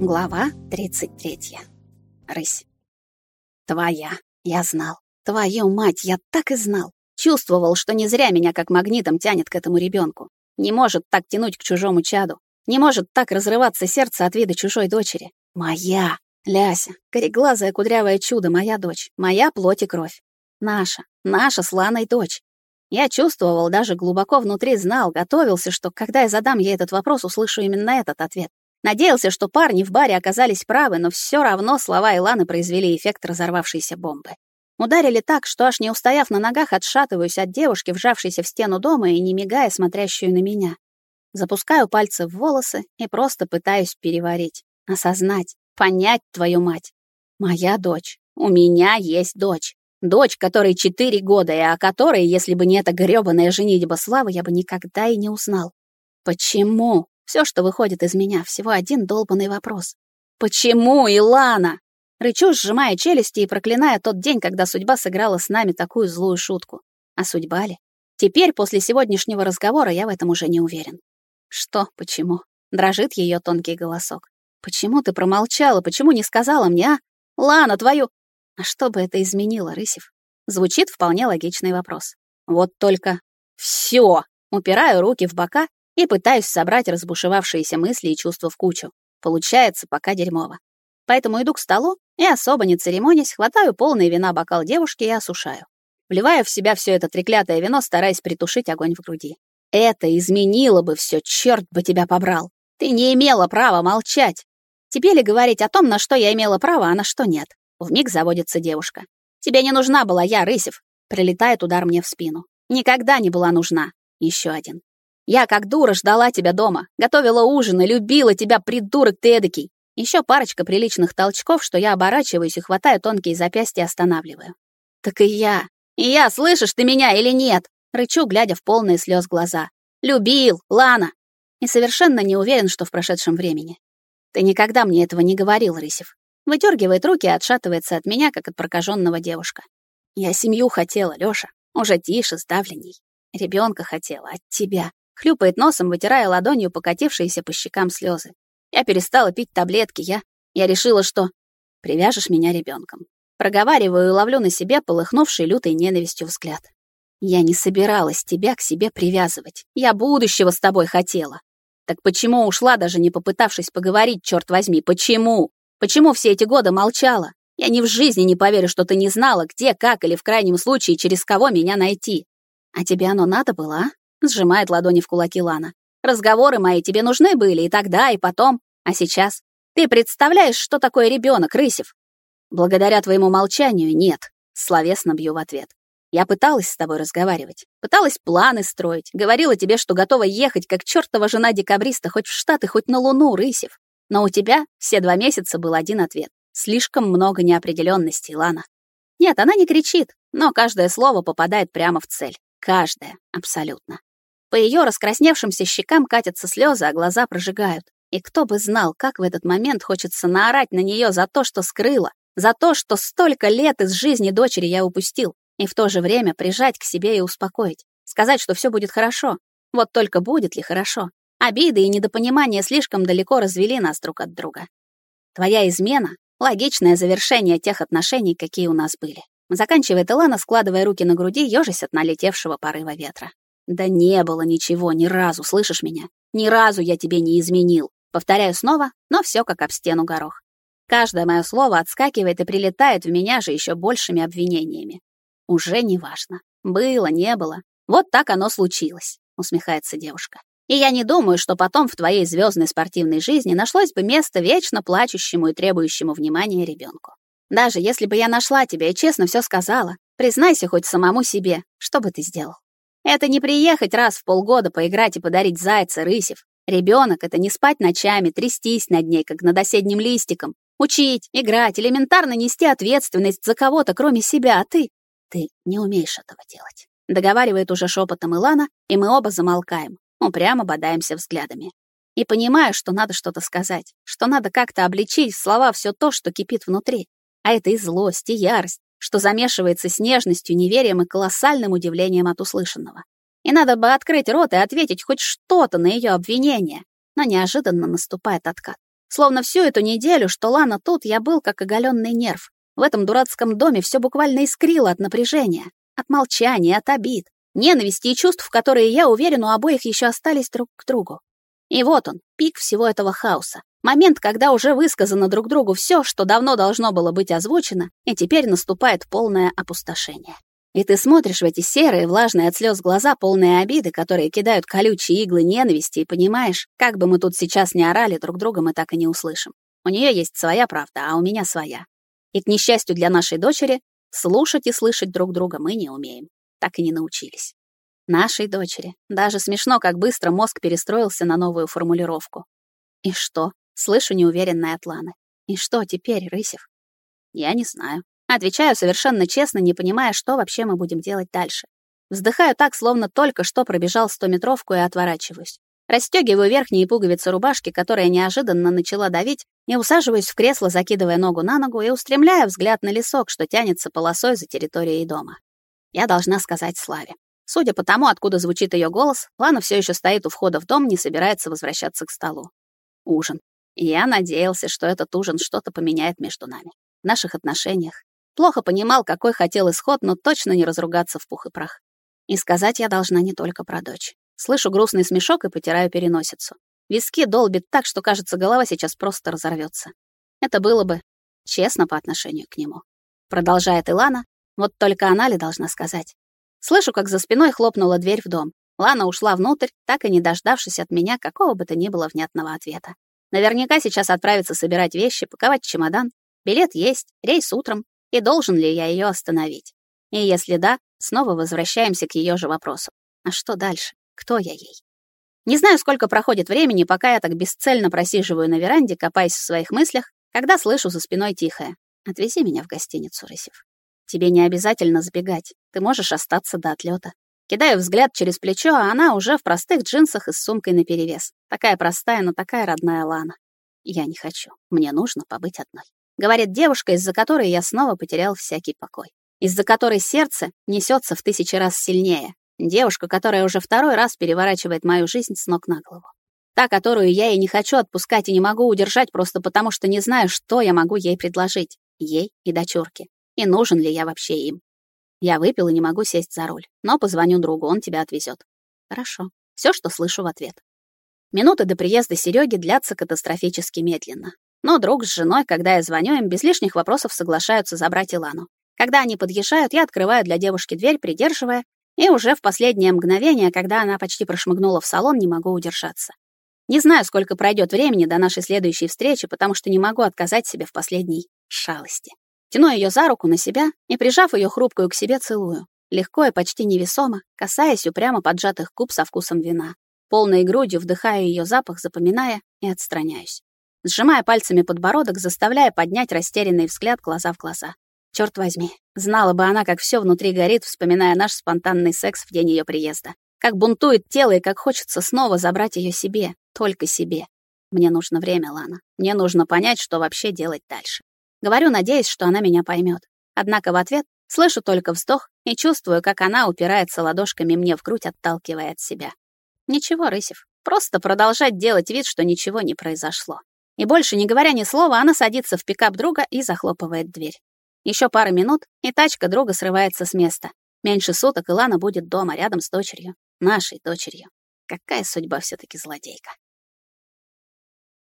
Глава 33. Рысь. Твоя. Я знал. Твою мать, я так и знал. Чувствовал, что не зря меня как магнитом тянет к этому ребенку. Не может так тянуть к чужому чаду. Не может так разрываться сердце от вида чужой дочери. Моя. Ляся, кореглазое кудрявое чудо, моя дочь. Моя плоть и кровь. Наша. Наша сланой дочь. Я чувствовал, даже глубоко внутри знал, готовился, что когда я задам ей этот вопрос, услышу именно этот ответ. Надеялся, что парни в баре оказались правы, но все равно слова Иланы произвели эффект разорвавшейся бомбы. Ударили так, что аж не устояв на ногах, отшатываюсь от девушки, вжавшейся в стену дома и не мигая, смотрящую на меня. Запускаю пальцы в волосы и просто пытаюсь переварить, осознать, понять твою мать. Моя дочь. У меня есть дочь. Дочь, которой четыре года, и о которой, если бы не эта грёбаная женитьба Славы, я бы никогда и не узнал. Почему? Все, что выходит из меня, всего один долбанный вопрос. «Почему, Илана?» Рычу, сжимая челюсти и проклиная тот день, когда судьба сыграла с нами такую злую шутку. А судьба ли? Теперь, после сегодняшнего разговора, я в этом уже не уверен. Что, почему? Дрожит ее тонкий голосок. Почему ты промолчала? Почему не сказала мне, а? Лана, твою... А что бы это изменило, Рысев? Звучит вполне логичный вопрос. Вот только... Все! Упираю руки в бока и пытаюсь собрать разбушевавшиеся мысли и чувства в кучу. Получается пока дерьмово. Поэтому иду к столу и, особо не церемонясь, хватаю полный вина бокал девушки и осушаю. Вливаю в себя все это треклятое вино, стараясь притушить огонь в груди. Это изменило бы все, черт бы тебя побрал. Ты не имела права молчать. Тебе ли говорить о том, на что я имела право, а на что нет? Вмиг заводится девушка. Тебе не нужна была я, Рысев. Прилетает удар мне в спину. Никогда не была нужна. Еще один. Я как дура ждала тебя дома, готовила ужин и любила тебя, придурок ты эдакий. Еще парочка приличных толчков, что я оборачиваюсь и хватаю тонкие запястья останавливаю. Так и я. И я, слышишь ты меня или нет? Рычу, глядя в полные слез глаза. Любил, Лана. И совершенно не уверен, что в прошедшем времени. Ты никогда мне этого не говорил, Рысев. Выдергивает руки и отшатывается от меня, как от прокаженного девушка. Я семью хотела, Лёша. Уже тише, сдавленней. Ребенка хотела от тебя. Хлюпает носом, вытирая ладонью покатившиеся по щекам слезы. Я перестала пить таблетки, я... Я решила, что... Привяжешь меня ребенком. Проговариваю и ловлю на себе полыхнувший лютой ненавистью взгляд. Я не собиралась тебя к себе привязывать. Я будущего с тобой хотела. Так почему ушла, даже не попытавшись поговорить, черт возьми, почему? Почему все эти годы молчала? Я ни в жизни не поверю, что ты не знала, где, как или в крайнем случае через кого меня найти. А тебе оно надо было, а? Сжимает ладони в кулаки Лана. Разговоры мои тебе нужны были и тогда, и потом. А сейчас? Ты представляешь, что такое ребенок, Рысев? Благодаря твоему молчанию нет. Словесно бью в ответ. Я пыталась с тобой разговаривать, пыталась планы строить, говорила тебе, что готова ехать, как чертова жена декабриста, хоть в Штаты, хоть на Луну, Рысев. Но у тебя все два месяца был один ответ. Слишком много неопределенности, Лана. Нет, она не кричит, но каждое слово попадает прямо в цель. Каждое, абсолютно. По ее раскрасневшимся щекам катятся слезы, а глаза прожигают. И кто бы знал, как в этот момент хочется наорать на нее за то, что скрыла, за то, что столько лет из жизни дочери я упустил, и в то же время прижать к себе и успокоить, сказать, что все будет хорошо. Вот только будет ли хорошо? Обиды и недопонимания слишком далеко развели нас друг от друга. Твоя измена — логичное завершение тех отношений, какие у нас были. Заканчивает Илана, складывая руки на груди, ёжись от налетевшего порыва ветра. Да не было ничего, ни разу, слышишь меня? Ни разу я тебе не изменил. Повторяю снова, но все как об стену горох. Каждое мое слово отскакивает и прилетает в меня же еще большими обвинениями. Уже не важно. Было, не было. Вот так оно случилось, усмехается девушка. И я не думаю, что потом в твоей звездной спортивной жизни нашлось бы место вечно плачущему и требующему внимания ребенку. Даже если бы я нашла тебя и честно все сказала, признайся хоть самому себе, что бы ты сделал? Это не приехать раз в полгода поиграть и подарить зайца, рысев. Ребенок — это не спать ночами, трястись над ней, как над осенним листиком. Учить, играть, элементарно нести ответственность за кого-то, кроме себя, а ты... Ты не умеешь этого делать. Договаривает уже шепотом Илана, и мы оба замолкаем. Упрямо бодаемся взглядами. И понимаю, что надо что-то сказать, что надо как-то обличить в слова все то, что кипит внутри. А это и злость, и ярость, что замешивается с нежностью, неверием и колоссальным удивлением от услышанного. И надо бы открыть рот и ответить хоть что-то на ее обвинение, но неожиданно наступает откат. Словно всю эту неделю, что Лана тут, я был как оголенный нерв. В этом дурацком доме все буквально искрило от напряжения, от молчания, от обид, ненависти и чувств, которые, я уверен, у обоих еще остались друг к другу. И вот он, пик всего этого хаоса. Момент, когда уже высказано друг другу все, что давно должно было быть озвучено, и теперь наступает полное опустошение. И ты смотришь в эти серые, влажные от слез глаза, полные обиды, которые кидают колючие иглы ненависти, и понимаешь, как бы мы тут сейчас не орали друг друга, мы так и не услышим. У нее есть своя правда, а у меня своя. И, к несчастью для нашей дочери, слушать и слышать друг друга мы не умеем. Так и не научились. Нашей дочери. Даже смешно, как быстро мозг перестроился на новую формулировку. И что? Слышу неуверенное от Ланы. И что теперь, Рысев? Я не знаю. Отвечаю совершенно честно, не понимая, что вообще мы будем делать дальше. Вздыхаю так, словно только что пробежал стометровку и отворачиваюсь. Расстегиваю верхние пуговицы рубашки, которая неожиданно начала давить, и усаживаюсь в кресло, закидывая ногу на ногу и устремляя взгляд на лесок, что тянется полосой за территорией дома. Я должна сказать Славе. Судя по тому, откуда звучит ее голос, Лана все еще стоит у входа в дом, не собирается возвращаться к столу. Ужин. Я надеялся, что этот ужин что-то поменяет между нами, наших отношениях. Плохо понимал, какой хотел исход, но точно не разругаться в пух и прах. И сказать я должна не только про дочь. Слышу грустный смешок и потираю переносицу. Виски долбит так, что, кажется, голова сейчас просто разорвется. Это было бы честно по отношению к нему. Продолжает Илана, вот только она ли должна сказать. Слышу, как за спиной хлопнула дверь в дом. Лана ушла внутрь, так и не дождавшись от меня какого бы то ни было внятного ответа. Наверняка сейчас отправится собирать вещи, паковать чемодан. Билет есть, рейс утром. И должен ли я ее остановить? И если да, снова возвращаемся к ее же вопросу. А что дальше? Кто я ей? Не знаю, сколько проходит времени, пока я так бесцельно просиживаю на веранде, копаясь в своих мыслях, когда слышу за спиной тихое. «Отвези меня в гостиницу, Рысев». Тебе не обязательно сбегать. Ты можешь остаться до отлета. Кидаю взгляд через плечо, а она уже в простых джинсах и с сумкой наперевес. Такая простая, но такая родная Лана. Я не хочу. Мне нужно побыть одной. Говорит девушка, из-за которой я снова потерял всякий покой. Из-за которой сердце несется в тысячи раз сильнее. Девушка, которая уже второй раз переворачивает мою жизнь с ног на голову. Та, которую я и не хочу отпускать и не могу удержать просто потому, что не знаю, что я могу ей предложить. Ей и дочурке и нужен ли я вообще им. Я выпил и не могу сесть за руль, но позвоню другу, он тебя отвезет. Хорошо. Все, что слышу в ответ. Минуты до приезда Сереги длятся катастрофически медленно. Но друг с женой, когда я звоню им, без лишних вопросов соглашаются забрать Илану. Когда они подъезжают, я открываю для девушки дверь, придерживая, и уже в последнее мгновение, когда она почти прошмыгнула в салон, не могу удержаться. Не знаю, сколько пройдет времени до нашей следующей встречи, потому что не могу отказать себе в последней шалости. Тяну ее за руку на себя и, прижав ее хрупкую к себе, целую. Легко и почти невесомо, касаясь упрямо поджатых губ со вкусом вина. Полной грудью вдыхаю ее запах, запоминая, и отстраняюсь. Сжимая пальцами подбородок, заставляя поднять растерянный взгляд глаза в глаза. Черт возьми, знала бы она, как все внутри горит, вспоминая наш спонтанный секс в день ее приезда. Как бунтует тело и как хочется снова забрать ее себе, только себе. Мне нужно время, Лана. Мне нужно понять, что вообще делать дальше. Говорю, надеясь, что она меня поймет. Однако в ответ слышу только вздох и чувствую, как она упирается ладошками мне в грудь, отталкивая от себя. Ничего, Рысев, просто продолжать делать вид, что ничего не произошло. И больше не говоря ни слова, она садится в пикап друга и захлопывает дверь. Еще пара минут, и тачка друга срывается с места. Меньше суток Илана будет дома, рядом с дочерью. Нашей дочерью. Какая судьба все таки злодейка.